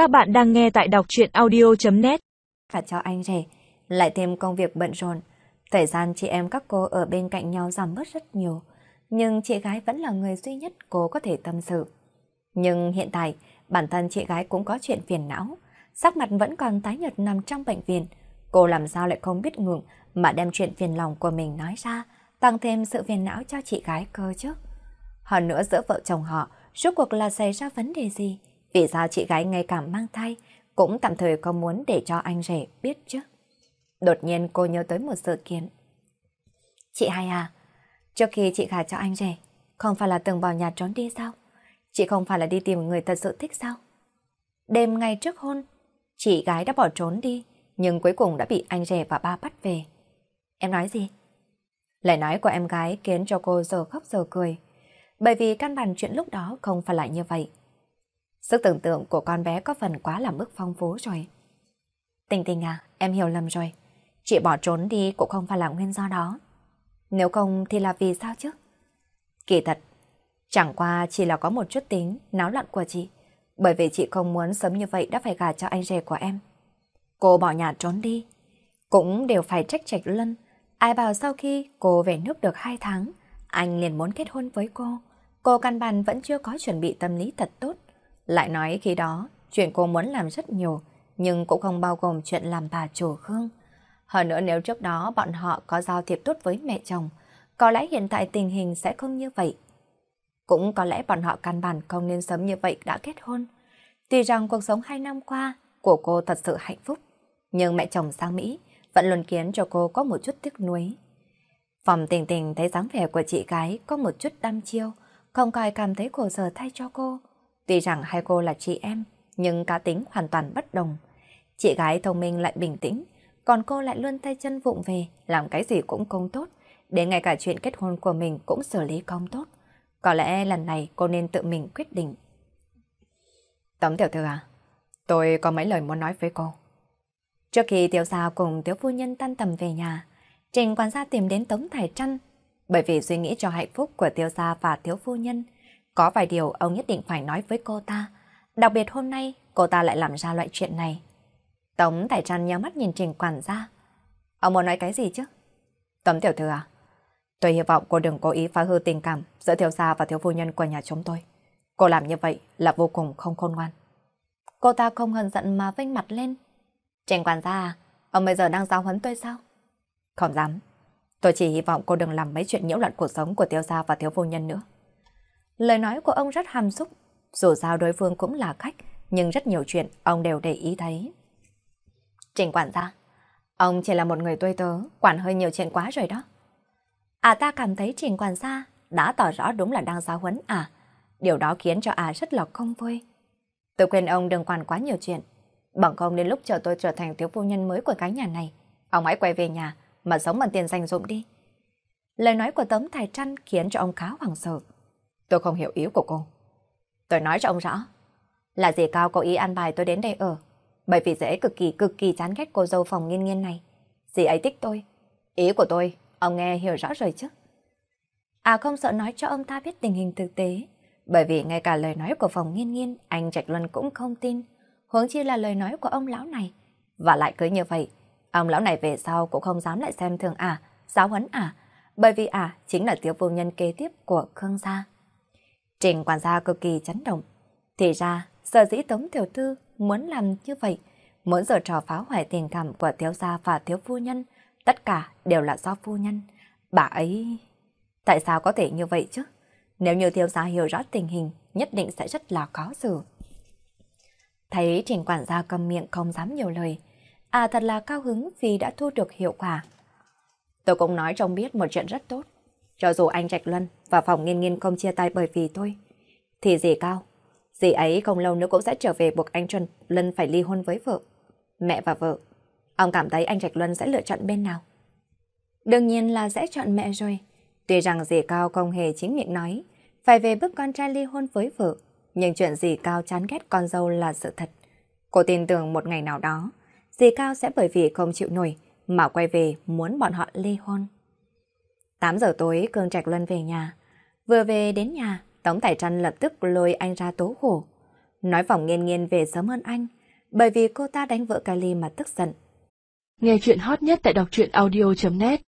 Các bạn đang nghe tại đọc chuyện audio.net Và cho anh rể, lại thêm công việc bận rộn. Thời gian chị em các cô ở bên cạnh nhau giảm bớt rất nhiều, nhưng chị gái vẫn là người duy nhất cô có thể tâm sự. Nhưng hiện tại, bản thân chị gái cũng có chuyện phiền não, sắc mặt vẫn còn tái nhợt nằm trong bệnh viện. Cô làm sao lại không biết ngượng mà đem chuyện phiền lòng của mình nói ra, tăng thêm sự phiền não cho chị gái cơ chứ. Hơn nữa giữa vợ chồng họ, rốt cuộc là xảy ra vấn đề gì? Vì sao chị gái ngay cả mang thai, cũng tạm thời không muốn để cho anh rể biết chứ. Đột nhiên cô nhớ tới một sự kiện. Chị hai à, trước khi chị gả cho anh rể, không phải là từng vào nhà trốn đi sao? Chị không phải là đi tìm người thật sự thích sao? Đêm ngày trước hôn, chị gái đã bỏ trốn đi, nhưng cuối cùng đã bị anh rể và ba bắt về. Em nói gì? Lời nói của em gái khiến cho cô giờ khóc giờ cười. Bởi vì căn bản chuyện lúc đó không phải là như vậy. Sức tưởng tượng của con bé có phần quá là mức phong phú rồi. Tình tình à, em hiểu lầm rồi. Chị bỏ trốn đi cũng không phải là nguyên do đó. Nếu không thì là vì sao chứ? Kỳ thật, chẳng qua chỉ là có một chút tính náo loạn của chị. Bởi vì chị không muốn sớm như vậy đã phải gả cho anh rể của em. Cô bỏ nhà trốn đi. Cũng đều phải trách trạch lân. Ai bảo sau khi cô về nước được 2 tháng, anh liền muốn kết hôn với cô. Cô căn bản vẫn chưa có chuẩn bị tâm lý thật tốt. Lại nói khi đó, chuyện cô muốn làm rất nhiều, nhưng cũng không bao gồm chuyện làm bà chủ Khương. Hơn nữa nếu trước đó bọn họ có giao thiệp tốt với mẹ chồng, có lẽ hiện tại tình hình sẽ không như vậy. Cũng có lẽ bọn họ căn bản không nên sớm như vậy đã kết hôn. Tuy rằng cuộc sống hai năm qua của cô thật sự hạnh phúc, nhưng mẹ chồng sang Mỹ vẫn luôn khiến cho cô có một chút tiếc nuối. Phòng tình tình thấy dáng vẻ của chị gái có một chút đăm chiêu, không coi cảm thấy khổ sở thay cho cô. Tuy rằng hai cô là chị em, nhưng cá tính hoàn toàn bất đồng. Chị gái thông minh lại bình tĩnh, còn cô lại luôn tay chân vụng về, làm cái gì cũng không tốt. Đến ngay cả chuyện kết hôn của mình cũng xử lý không tốt. Có lẽ lần này cô nên tự mình quyết định. Tống tiểu thư à, tôi có mấy lời muốn nói với cô. Trước khi tiểu gia cùng tiểu phu nhân tan tầm về nhà, Trình quản gia tìm đến Tống Thải Trăn. Bởi vì suy nghĩ cho hạnh phúc của tiểu gia và tiểu phu nhân, có vài điều ông nhất định phải nói với cô ta. Đặc biệt hôm nay, cô ta lại làm ra loại chuyện này. Tống Tài Trăn nhớ mắt nhìn Trình quản gia. Ông muốn nói cái gì chứ? Tống tiểu thư à? Tôi hy vọng cô đừng cố ý phá hư tình cảm giữa thiếu gia và thiếu phu nhân của nhà chúng tôi. Cô làm như vậy là vô cùng không khôn ngoan. Cô ta không hờn giận mà vênh mặt lên. Trình quản gia à, ông bây giờ đang giáo huấn tôi sao? Không dám. Tôi chỉ hy vọng cô đừng làm mấy chuyện nhiễu loạn cuộc sống của thiếu gia và thiếu phu nhân nữa. Lời nói của ông rất hàm xúc. Dù sao đối phương cũng là khách, nhưng rất nhiều chuyện ông đều để ý thấy. Trình quản gia, ông chỉ là một người tôi tớ, quản hơi nhiều chuyện quá rồi đó. À ta cảm thấy trình quản gia đã tỏ rõ đúng là đang giáo huấn à. Điều đó khiến cho à rất là không vui. Tôi khuyên ông đừng quản quá nhiều chuyện. Bằng không đến lúc chờ tôi trở thành thiếu phu nhân mới của cái nhà này, ông hãy quay về nhà mà sống bằng tiền dành dụng đi. Lời nói của tấm Thái Trăn khiến cho ông khá hoảng sợ. Tôi không hiểu ý của cô. Tôi nói cho ông rõ. Là dì Cao có ý an bài tôi đến đây ở. Bởi vì dễ cực kỳ cực kỳ chán ghét cô dâu phòng nghiên nghiên này. Dì ấy thích tôi. Ý của tôi, ông nghe hiểu rõ rồi chứ. À không sợ nói cho ông ta biết tình hình thực tế. Bởi vì ngay cả lời nói của phòng nghiên nghiên, anh Trạch Luân cũng không tin. Huống chi là lời nói của ông lão này. Và lại cứ như vậy, ông lão này về sau cũng không dám lại xem thường à, giáo huấn à. Bởi vì à chính là tiểu vô nhân kế tiếp của Khương gia. Trình quản gia cực kỳ chấn động. Thì ra, sở dĩ Tống Tiểu Thư muốn làm như vậy, muốn giờ trò phá hoại tình cảm của thiếu gia và thiếu phu nhân, tất cả đều là do phu nhân. Bà ấy... Tại sao có thể như vậy chứ? Nếu như thiếu gia hiểu rõ tình hình, nhất định sẽ rất là khó xử. Thấy trình quản gia cầm miệng không dám nhiều lời, à thật là cao hứng vì đã thu được hiệu quả. Tôi cũng nói trông biết một chuyện rất tốt. Cho dù anh Trạch Luân và phòng nghiên nghiên không chia tay bởi vì tôi, thì dì Cao, dì ấy không lâu nữa cũng sẽ trở về buộc anh Trần Luân phải ly hôn với vợ. Mẹ và vợ, ông cảm thấy anh Trạch Luân sẽ lựa chọn bên nào? Đương nhiên là sẽ chọn mẹ rồi. Tuy rằng dì Cao không hề chính miệng nói, phải về bức con trai ly hôn với vợ, nhưng chuyện dì Cao chán ghét con dâu là sự thật. Cô tin tưởng một ngày nào đó, dì Cao sẽ bởi vì không chịu nổi mà quay về muốn bọn họ ly hôn. 8 giờ tối Cương Trạch Luân về nhà. Vừa về đến nhà, Tống Tài Trăn lập tức lôi anh ra tố khổ. nói phòng nghiên nghiên về sớm hơn anh, bởi vì cô ta đánh vợ Kylie mà tức giận. Nghe chuyện hot nhất tại đọc truyện audio.net